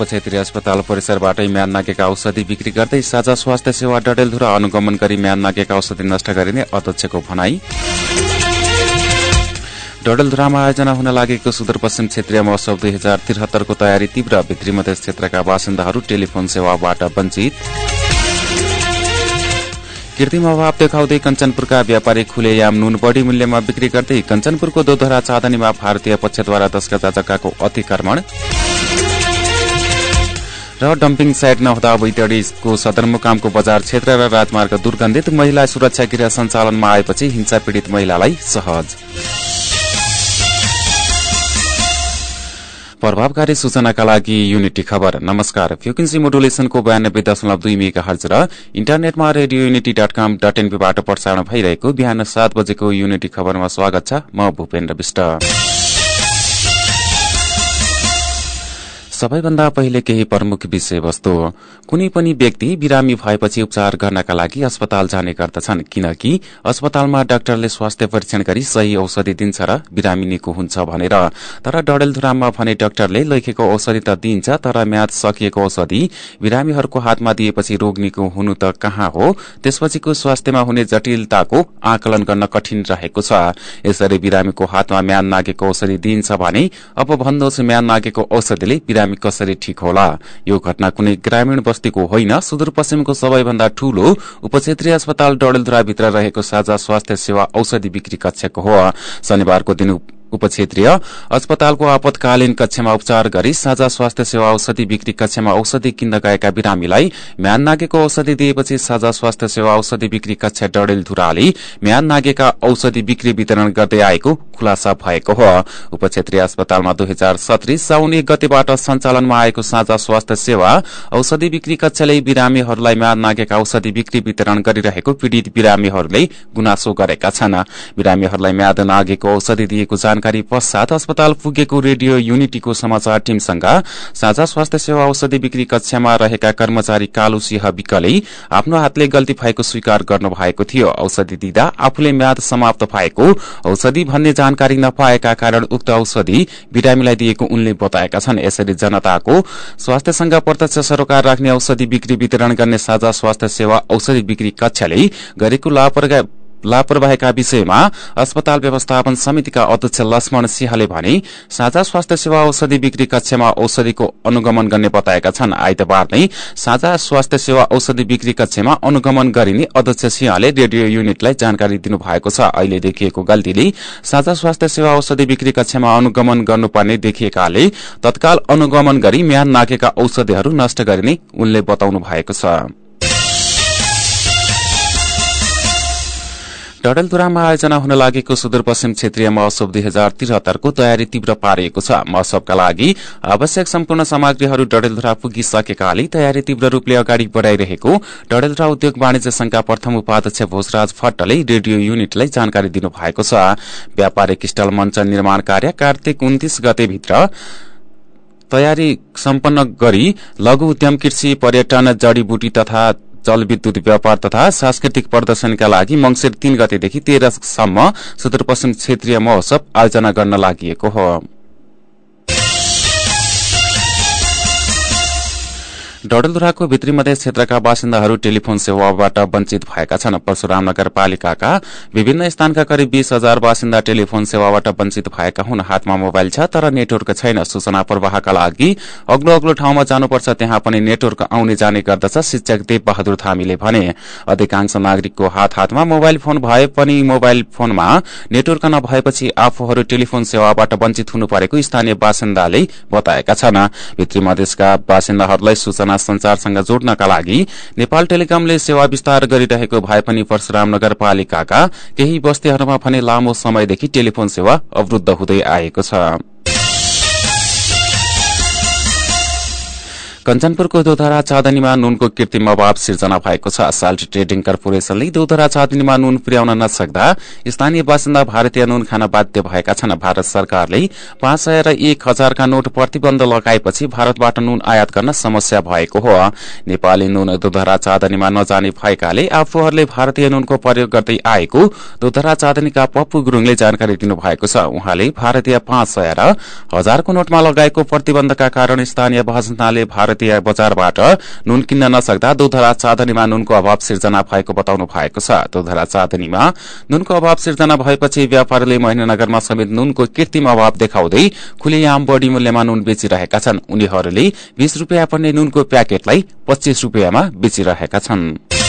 उपक्षेत्रीय अस्पताल परिसरबाटै म्यान नागेका औषधि बिक्री गर्दै साझा स्वास्थ्य सेवा डडेलधुरा अनुगमन गरी म्यान नागेका औषधि नष्ट गरिने अध्यक्षको भनाई। डडेलधुरामा आयोजना हुन लागेको सुदूरपश्चिम क्षेत्रीय महोत्सव दुई हजार त्रिहत्तरको तयारी तीव्र भित्री मधेस क्षेत्रका बासिन्दाहरू टेलिफोन सेवाबाट वञ्चित। कृत्रिम अभाव देखाउँदै कञ्चनपुरका व्यापारी खुलेयाम नुन बढ़ी मूल्यमा बिक्री गर्दै कञ्चनपुरको दोधरा चाँदनीमा भारतीय पक्षद्वारा दश गजा जग्गाको अतिक्रमण। र डम्पिङ साइट नहुँदा बैतडीको सदरमुकामको बजार क्षेत्र र राजमार्ग दुर्गन्धित महिला सुरक्षा गृह सञ्चालनमा आएपछि हिंसा पीड़ित महिलालाई सहज। प्रभावकारी सूचनाका लागि युनिटी खबर। नमस्कार। फ्युकिन्सी मोडुलेसनको बयानब्बे दशमलव दुई मेगा हर्ज र इन्टरनेटमा radio unity dot com dot एनपीबाट प्रसारण भइरहेको बिहान सात बजेको युनिटी खबरमा स्वागत छ। म भूपेन्द्र विष्ट। सबैभन्दा पहिले केही प्रमुख विषयवस्तु। कुनै पनि व्यक्ति बिरामी भएपछि उपचार गर्नका लागि अस्पताल जाने गर्दछन् किनकि अस्पतालमा डाक्टरले स्वास्थ्य परीक्षण गरी सही औषधि दिन्छ र बिरामी निको हुन्छ भनेर। तर डडेलधुराममा भने डाक्टरले लेखेको औषधि त दिइन्छ तर म्याद सकिएको औषधि बिरामीहरूको हातमा दिएपछि रोग निको हुनु त कहाँ हो? त्यसपछिको स्वास्थ्यमा हुने जटिलताको आकलन गर्न कठिन रहेको छ। यसरी बिरामीको हातमा म्यान नागेको औषधि दिइन्छ भने अब भन्नुहोस् म्यान नागेको औषधिले बिरामी कसरी ठिक होला? यो घटना कुनै ग्रामीण बस्तीको होइन। सुदूरपश्चिमको सबैभन्दा ठूलो उपक्षेत्रीय अस्पताल डडेलधुराभित्र रहेको साझा स्वास्थ्य सेवा औषधि बिक्री कक्षको हो। शनिबारको दिन उपक्षेत्रीय अस्पतालको आपतकालीन कक्षमा उपचार गरी साझा स्वास्थ्य सेवा औषधि बिक्री कक्षमा औषधि किन्न गएका बिरामीलाई म्यान नागेको औषधि दिएपछि साझा स्वास्थ्य सेवा औषधि बिक्री कक्ष डडेलधुराले म्यान नागेका औषधि बिक्री वितरण गर्दै आएको खुलासा भएको हो। उपक्षेत्रीय अस्पतालमा दुई हजार सत्री साउन एक गतेबाट सञ्चालनमा आएको साझा स्वास्थ्य सेवा औषधि बिक्री कक्षले बिरामीहरूलाई म्यान नागेका औषधि बिक्री वितरण गरिरहेको पीड़ित बिरामीहरूले गुनासो गरेका छन्। बिरामीहरूलाई म्याद नागेको औषधि दिएको जानकारी पश्चात अस्पताल पुगेको रेडियो युनिटीको समाचार टीमसँग साझा स्वास्थ्य सेवा औषधि बिक्री कक्षामा रहेका कर्मचारी कालु सिंह विकले आफ्नो हातले गल्ती भएको स्वीकार गर्नु भएको थियो। औषधि दिँदा आफूले म्याद समाप्त भएको औषधि भन्ने जानकारी नपाएका कारण उक्त औषधि बिरामीलाई दिएको उनले बताएका छन्। यसरी जनताको स्वास्थ्यसँग प्रत्यक्ष सरोकार राख्ने औषधि बिक्री वितरण गर्ने साझा स्वास्थ्य सेवा औषधि बिक्री कक्षले गरेको लापरवाही लापरवाहीका विषयमा अस्पताल व्यवस्थापन समितिका अध्यक्ष लक्ष्मण सिंहले भने साझा स्वास्थ्य सेवा औषधि बिक्री कक्षमा औषधिको अनुगमन गर्ने बताएका छन्। आइतबार नै साझा स्वास्थ्य सेवा औषधि बिक्री कक्षमा अनुगमन गरिने अध्यक्ष सिंहले रेडियो युनिटलाई जानकारी दिनुभएको छ। अहिले देखिएको गल्तीले साझा स्वास्थ्य सेवा औषधि बिक्री कक्षमा अनुगमन गर्नुपर्ने देखिएकाले तत्काल अनुगमन गरी म्यान नागेका औषधिहरू नष्ट गरिने उनले बताउनु भएको छ। डडेलधुरामा आयोजना हुन लागेको सुदूरपश्चिम क्षेत्रीय महोत्सव दुई हजार त्रिहत्तरको तयारी तीव्र पारिएको छ। महोत्सवका लागि आवश्यक सम्पूर्ण सामग्रीहरू डडेलधुरा पुगिसकेकाले तयारी तीव्र रूपले अगाडि बढ़ाइरहेको डडेलधुरा उद्योग वाणिज्य संघका प्रथम उपाध्यक्ष भोजराज भट्टले रेडियो युनिटलाई जानकारी दिनुभएको छ। व्यापारिक स्टल मञ्च निर्माण कार्य कार्तिक उन्तिस गतेभित्र तयारी सम्पन्न गरी लघु उद्यम कृषि पर्यटन जड़ीबुटी तथा जलविद्युत व्यापार तथा सांस्कृतिक प्रदर्शनका लागि मंगिर तीन गतेदेखि तेह्रसम्म सुदूरपश्चिम क्षेत्रीय महोत्सव आयोजना गर्न लागि हो। डडेलधुराको भित्री मधेस क्षेत्रका बासिन्दाहरू टेलिफोन सेवाबाट वञ्चित भएका छन्। परशुराम नगरपालिकाका विभिन्न स्थानका करिब बीस हजार बासिन्दा टेलिफोन सेवाबाट वञ्चित भएका हुन्। हातमा मोबाइल छ तर नेटवर्क छैन। सूचना प्रवाहका लागि अग्लो अग्लो ठाउँमा जानुपर्छ। त्यहाँ पनि नेटवर्क आउने जाने गर्दछ शिक्षक देव बहादुर थामीले भने। अधिकांश नागरिकको हात हातमा मोबाइल फोन भए पनि मोबाइल फोनमा नेटवर्क नभएपछि आफूहरू टेलिफोन सेवाबाट वञ्चित हुनु परेको स्थानीय बासिन्दाले बताएका छन्। भित्री मधेसका बासिन्दाहरूलाई सूचना संचारसँग जोड्नका लागि नेपाल टेलिकमले सेवा विस्तार गरिरहेको भए पनि परशुराम नगरपालिकाका केही बस्तीहरूमा भने लामो समयदेखि टेलिफोन सेवा अवरूद्ध हुँदै आएको छ। कञ्चनपुरको दोधरा चाँदनीमा नुनको कृत्रिम अभाव सिर्जना भएको छ। साल्ट ट्रेडिङ कर्पोरेशनले दोधरा चाँदनीमा नुन पुर्याउन नसक्दा स्थानीय बासिन्दा भारतीय नुन खान बाध्य भएका छन्। भारत सरकारले पाँच सय र एक हजारका नोट प्रतिबन्ध लगाएपछि भारतबाट नुन आयात गर्न समस्या भएको हो। नेपाली नुन दोधरा चाँदनीमा नजाने भएकाले आफूहरूले भारतीय नुनको प्रयोग गर्दै आएको दोधरा चाँदनीका पप्पू गुरूङले जानकारी दिनुभएको छ। उहाँले भारतीय पाँच सय र हजारको नोटमा लगाएको प्रतिबन्धका कारण स्थानीय बासिन्दाले भारतीय बजारबाट नुन किन्न नसक्दा दुधरा चाँदनीमा नुनको अभाव सिर्जना भएको बताउनु भएको छ। दुधरा चाँदनीमा नुनको अभाव सिर्जना भएपछि व्यापारीले महेन्द्रनगरमा समेत नुनको कृत्रिम अभाव देखाउँदै खुलेआम बढ़ी मूल्यमा नुन बेचिरहेका छन्। उनीहरूले बीस रूपियाँ पर्ने नुनको प्याकेटलाई पच्चीस रूपियाँमा बेचिरहेका छनृ।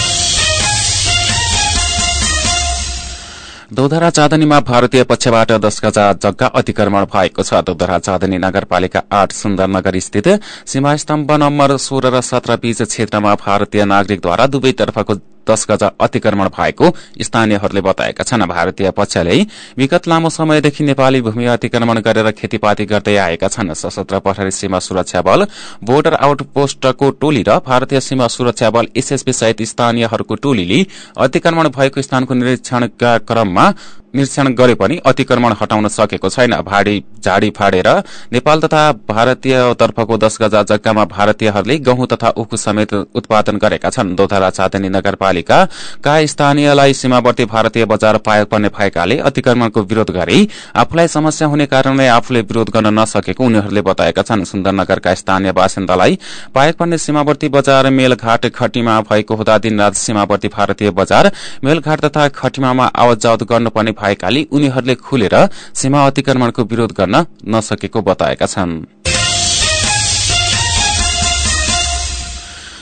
दौधरा चाँदनीमा भारतीय पक्षबाट दश गजा जग्गा अतिक्रमण भएको छ। दौधरा चाँदनी नगरपालिका आठ सुन्दरनगर स्थित सीमा स्तम्भ नम्बर सोह्र र सत्र बीच क्षेत्रमा भारतीय नागरिकद्वारा दुवैतर्फको दश गजा अतिक्रमण भएको स्थानीयहरूले बताएका छन्। भारतीय पक्षले विगत लामो समयदेखि नेपाली भूमि अतिक्रमण गरेर खेतीपाती गर्दै आएका छन्। सशस्त्र प्रहरी सीमा सुरक्षा बल बोर्डर आउटपोस्टको टोली र भारतीय सीमा सुरक्षा बल एसएसबी सहित स्थानीयहरूको टोलीले अतिक्रमण भएको स्थानको निरीक्षणका क्रममा निरीक्षण गरे पनि अतिक्रमण हटाउन सकेको छैन। भाडी झाडी फाडेर नेपाल तथा भारतीय तर्फको दश गजा जग्गामा भारतीयहरूले गहुँ तथा उखु समेत उत्पादन गरेका छन्। दोधरा चाँदनी नगरपालिकाका स्थानीयलाई सीमावर्ती भारतीय बजार पाए पर्ने भएकाले अतिक्रमणको विरोध गरे आफूलाई समस्या हुने कारणले आफूले विरोध गर्न नसकेको उनीहरूले बताएका छन्। सुन्दरनगरका स्थानीय बासिन्दालाई पाए पर्ने सीमावर्ती बजार मेलघाट खटिमा भएको हुँदा दिनरात सीमावर्ती भारतीय बजार मेलघाट तथा खटिमामा आवत जावत गर्नुपर्ने भएकाले उनीहरूले खुलेर सीमा अतिक्रमणको विरोध गर्न नसकेको बताएका छनृ।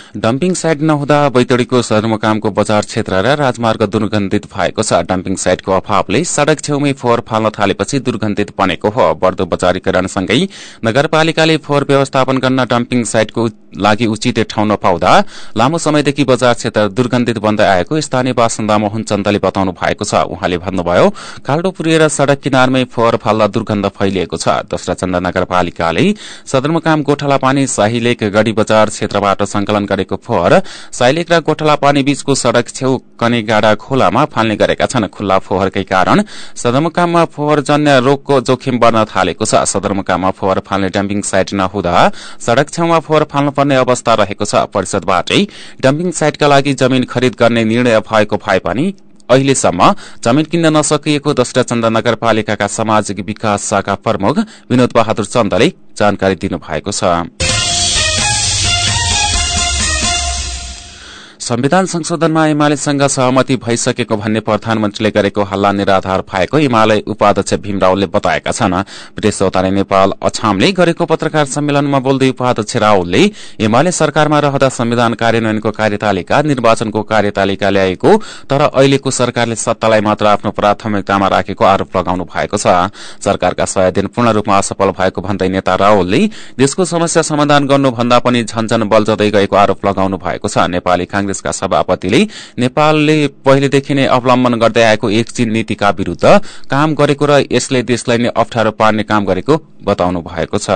डम्पिङ साइट नहुँदा बैतडीको सदरमुकामको बजार क्षेत्र र राजमार्ग दुर्गन्धित भएको छ। डम्पिङ साइटको अभावले सड़क छेउमै फोहोर फाल्न थालेपछि दुर्गन्धित बनेको हो। बढ़दो बजारीकरणसँगै नगरपालिकाले फोहोर व्यवस्थापन गर्न डम्पिङ साइटको लागि उचित ठाउँ नपाउँदा लामो समयदेखि बजार क्षेत्र दुर्गन्धित बन्दै आएको स्थानीय बासिन्दा मोहन चन्दले बताउनु भएको छ। उहाँले भन्नुभयो खाल्डो पुरिएर सड़क किनारमै फोहोर फाल्दा दुर्गन्ध फैलिएको छ। दोस्रा चन्द नगरपालिकाले सदरमुकाम गोठाला पानी शाही गढ़ी बजार क्षेत्रबाट संकलन गरेको फोहोर। साइलेक र गोठला पानी बीचको सड़क छेउ कनेगाडा खोलामा फाल्ने गरेका छन्। खुल्ला फोहोरकै कारण सदरमुकाममा फोहोर जन्य रोगको जोखिम बढ़न थालेको छ। सदरमुकाममा फोहोर फाल्ने डम्पिङ साइट नहुँदा सड़क छेउमा फोहोर फाल्नुपर्ने अवस्था रहेको छ। परिषदबाटै डम्पिङ साइटका लागि जमीन खरिद गर्ने निर्णय भएको भए पनि अहिलेसम्म जमीन किन्न नसकिएको दशरथचन्द नगरपालिकाका सामाजिक विकास शाखा प्रमुख विनोद बहादुर चन्दले जानकारी दिनुभएको छ। संविधान संशोधनमा एमालेसँग सहमति भइसकेको भन्ने प्रधानमन्त्रीले गरेको हल्ला निराधार भएको एमाले उपाध्यक्ष भीम रावलले बताएका छन्। विदेश चौतारी नेपाल अछामले गरेको पत्रकार सम्मेलनमा बोल्दै उपाध्यक्ष रावलले एमाले सरकारमा रहँदा संविधान कार्यान्वयनको कार्यतालिका निर्वाचनको कार्यतालिका ल्याएको तर अहिलेको सरकारले सत्तालाई मात्र आफ्नो प्राथमिकतामा राखेको आरोप लगाउनु भएको छ। सरकारका सय दिन पूर्ण रूपमा असफल भएको भन्दै नेता रावलले देशको समस्या समाधान गर्नुभन्दा पनि झनझन बल्झदै गएको आरोप लगाउनु भएको छ। नेपाली कांग्रेस कांग्रेसका सभापतिले नेपालले पहिलेदेखि नै अवलम्बन गर्दै आएको एक चीन नीतिका विरूद्ध काम गरेको र यसले देशलाई नै अप्ठ्यारो पार्ने काम गरेको बताउनु भएको छ।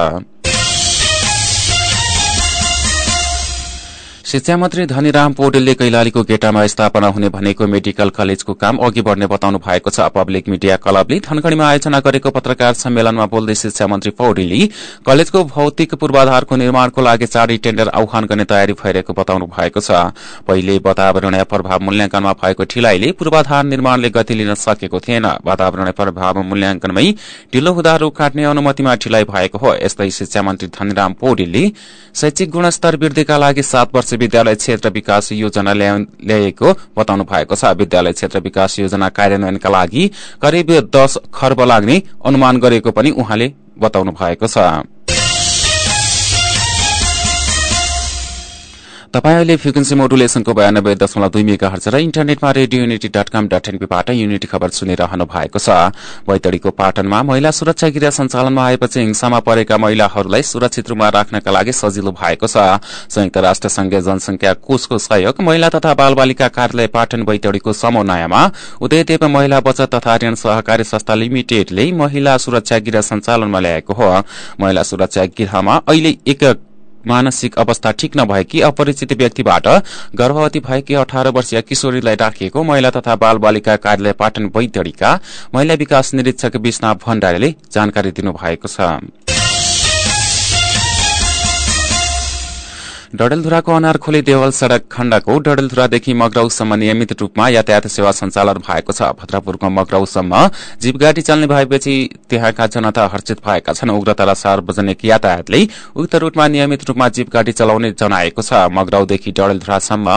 शिक्षा मन्त्री धनीराम पौडेलले कैलालीको गेटामा स्थापना हुने भनेको मेडिकल कलेजको काम अघि बढ़ने बताउनु भएको छ। पब्लिक मिडिया क्लबले धनगढ़ीमा आयोजना गरेको पत्रकार सम्मेलनमा बोल्दै शिक्षा मन्त्री पौडेलले कलेजको भौतिक पूर्वाधारको निर्माणको लागि चाँडै टेण्डर आह्वान गर्ने तयारी भइरहेको बताउनु भएको छ। पहिले वातावरणीय प्रभाव मूल्याङ्कनमा भएको ढिलाइले पूर्वाधार निर्माणले गति लिन सकेको थिएन। वातावरणीय प्रभाव मूल्याङ्कनमै ढिलो हुँदा रूख काट्ने अनुमतिमा ढिलाइ भएको हो। यस्तै शिक्षा मन्त्री धनीराम पौडेलले शैक्षिक गुणस्तर वृद्धिका लागि सात वर्ष विद्यालय क्षेत्र विकास योजना ल्याएको बताउनु भएको छ। विद्यालय क्षेत्र विकास योजना कार्यान्वयनका लागि करिब दश खर्ब लाग्ने अनुमान गरेको पनि उहाँले बताउनु भएको छ। तपाईँ अहिले फ्रिक्वेन्सी मोडुलेसनको बयानब्बे दशमलव दुई मेगा हर्च र इन्टरनेटमा radio unity dot com dot एनपीबाट unity खबर सुनिरहनु भएको छ। बैतडीको पाटनमा महिला सुरक्षा गृह सञ्चालनमा आएपछि हिंसामा परेका महिलाहरूलाई सुरक्षित रूपमा राख्नका लागि सजिलो भएको छ। संयुक्त राष्ट्र संघीय जनसंख्या कोषको सहयोग महिला तथा बाल बालिका कार्यालय पाटन बैतडीको समन्वयमा उदयदेव महिला बचत तथा ऋण सहकारी संस्था लिमिटेडले महिला सुरक्षा गृह सञ्चालनमा ल्याएको हो। महिला सुरक्षा गृहमा अहिले एक मानसिक अवस्था ठिक नभएकी अपरिचित व्यक्तिबाट गर्भवती भएकी अठार वर्षीय किशोरीलाई राखिएको महिला तथा बाल बालिका कार्यालय पाटन बैतडीका महिला विकास निरीक्षक विष्णा भण्डारीले जानकारी दिनुभएको छ। डडेलधुराको अनारखोली देवल सड़क खण्डको डडेलधुरादेखि मगराउसम्म नियमित रूपमा यातायात सेवा सञ्चालन भएको छ। भद्रपुरको मगराउसम्म जीप गाड़ी चल्ने भएपछि त्यहाँका जनता हर्षित भएका छन्। उग्रतला सार्वजनिक यातायातले उक्त रूटमा नियमित रूपमा जीप गाड़ी चलाउने जनाएको छ। मगराउदेखि डडेलधुरासम्म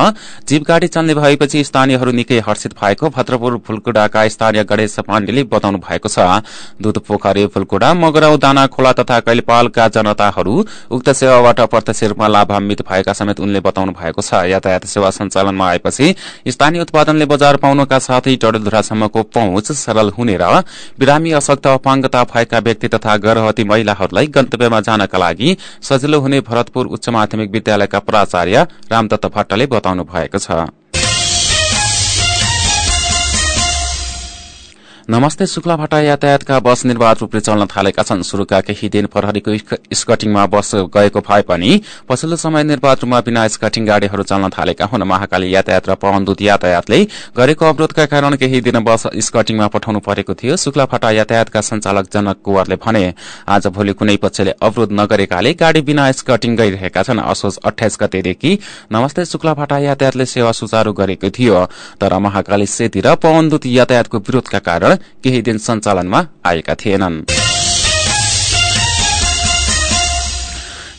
जीप गाड़ी चल्ने भएपछि स्थानीयहरू निकै हर्षित भएको भद्रपुर फुलकुडाका स्थानीय गणेश पाण्डेले बताउनु भएको छ। दूध पोखरी फुलकुडा मगराउ दाना खोला तथा कैलपालका जनताहरू उक्त सेवाबाट प्रत्यक्ष रूपमा लाभान्वित भएका समेत उनले बताउनु भएको छ। यातायात सेवा सञ्चालनमा आएपछि स्थानीय उत्पादनले बजार पाउनका साथै डडेलधुरासम्मको पहुँच सरल हुने र बिरामी अशक्त अपाङ्गता भएका व्यक्ति तथा गर्भवती महिलाहरूलाई गन्तव्यमा जानका लागि सजिलो हुने भरतपुर उच्च माध्यमिक विद्यालयका प्राचार्य रामदत्त भट्टले बताउनु भएको छ। नमस्ते शुक्लाभाटा यातायातका बस निर्वाध रूपले चल्न थालेका छन्। शुरूका केही दिन प्रहरीको स्कटिङमा बस गएको भए पनि पछिल्लो समय निर्वाध रूपमा बिना स्कटिङ गाड़ीहरू चल्न थालेका हुन्। महाकाली यातायात र पवनदूत यातायातले गरेको अवरोधका कारण केही दिन बस स्कटिङमा पठाउनु परेको थियो। शुक्लाफाटा यातायातका संचालक जनक कुवरले भने आज भोलि कुनै पक्षले अवरोध नगरेकाले गाड़ी बिना स्कटिङ गइरहेका छन्। असोज अठाइस गतेदेखि नमस्ते शुक्लाफाटा यातायातले सेवा सुचारू गरेको थियो। तर महाकाली सेती र पवनदूत यातायातको विरोधका कारण केही दिन सञ्चालनमा आएका थिएनन्।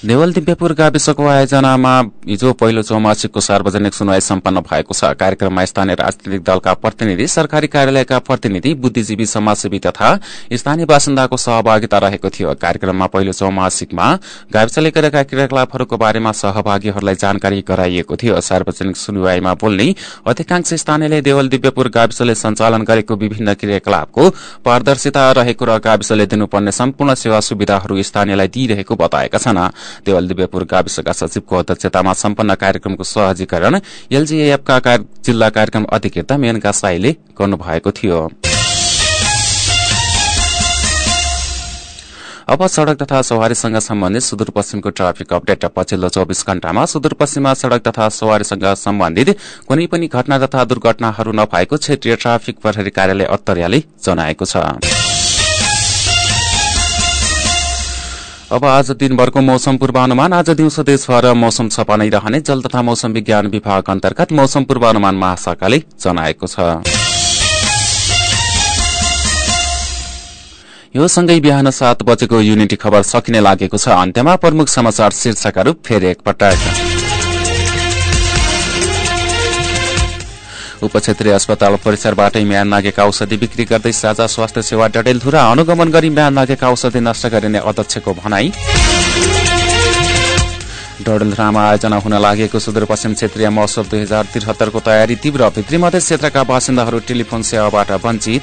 देवल दिव्यपुर गाविसको आयोजनामा हिजो पहिलो चौमासिकको सार्वजनिक सुनवाई सम्पन्न भएको छ। कार्यक्रममा स्थानीय राजनीतिक दलका प्रतिनिधि सरकारी कार्यालयका प्रतिनिधि बुद्धिजीवी समाजसेवी तथा स्थानीय बासिन्दाको सहभागिता रहेको थियो। कार्यक्रममा पहिलो चौमासिकमा गाविसले गरेका क्रियाकलापहरूको बारेमा सहभागीहरूलाई जानकारी गराइएको थियो। सार्वजनिक सुनवाईमा बोल्ने अधिकांश स्थानीयले देवल दिव्यपुर गाविसले सञ्चालन गरेको विभिन्न क्रियाकलापको पारदर्शिता रहेको र गाविसले दिनुपर्ने सम्पूर्ण सेवा सुविधाहरू स्थानीयलाई दिइरहेको बताएका छन्। देवल दिव्यपुर गाविसका सचिवको अध्यक्षतामा सम्पन्न कार्यक्रमको सहजीकरण एलजीएफका जिल्ला कार्यक्रम अधिकृता मेनका साईले गर्नुभएको थियो। अब सड़क तथा सवारीसँग सम्बन्धित सुदूरपश्चिमको ट्राफिक अपडेट। पछिल्लो चौविस घण्टामा सुदूरपश्चिममा सड़क तथा सवारीसँग सम्बन्धित कुनै पनि घटना तथा दुर्घटनाहरू नभएको क्षेत्रीय ट्राफिक प्रहरी कार्यालय अत्तरियाले जनाएको छ। अब आज दिनभरको मौसम पूर्वानुमान। आज दिउँसो देशभर मौसम सफा नै रहने। जल तथा मौसम विज्ञान विभाग अन्तर्गत मौसम पूर्वानुमान महाशाखाले जनाएको छ। यो सँगै बिहान सात बजेको युनिटी खबर सकिने लागेको छ। अन्त्यमा प्रमुख समाचार शीर्षकहरू फेरि एकपटक। उपक्षेत्रीय अस्पताल परिसरबाटै म्यान नागेका औषधि बिक्री गर्दै साझा स्वास्थ्य सेवा डडेलधुरा अनुगमन गरी म्यान नागेका औषधि नष्ट गरिने अध्यक्षको भनाई। डडेलधुरामा आयोजना हुन लागेको सुदूरपश्चिम क्षेत्रीय महोत्सव दुई हजार त्रिहत्तरको तयारी तीव्र भित्री मध्य क्षेत्रका बासिन्दाहरू टेलिफोन सेवाबाट वञ्चित।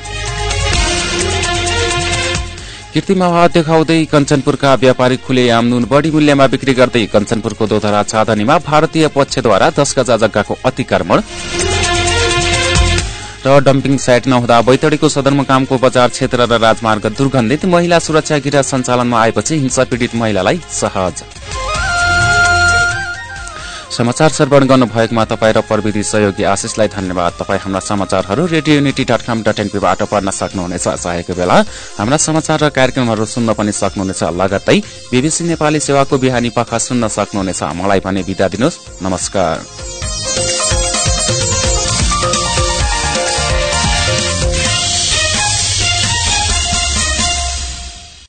कृत्रिम अभाव देखाउँदै कञ्चनपुरका व्यापारी खुले आमनुन बढ़ी मूल्यमा बिक्री गर्दै कञ्चनपुरको दोधरा चाँदनीमा भारतीय पक्षद्वारा दश गजा जग्गाको अतिक्रमण। र डम्पिङ साइट नहुँदा बैतडीको सदरमुकामको बजार क्षेत्र र राजमार्ग दुर्गन्धित महिला सुरक्षा गृह सञ्चालनमा आएपछि हिंसा पीड़ित महिलालाई सहज। समाचार श्रवण गर्नुभएकोमा तपाईँ र प्रविधि सहयोगी आशिषलाई धन्यवाद। तपाईँ हाम्रा समाचारहरू radio unity dot com dot एनपीबाट पढ्न सक्नुहुनेछ। चाहेको बेला हाम्रा समाचार र कार्यक्रमहरू सुन्न पनि सक्नुहुनेछ। लगत्तै बीबीसी नेपाली सेवाको बिहानी पख सुन्न सक्नुहुनेछ। मलाई भने विदा दिनुहोस्। नमस्कार।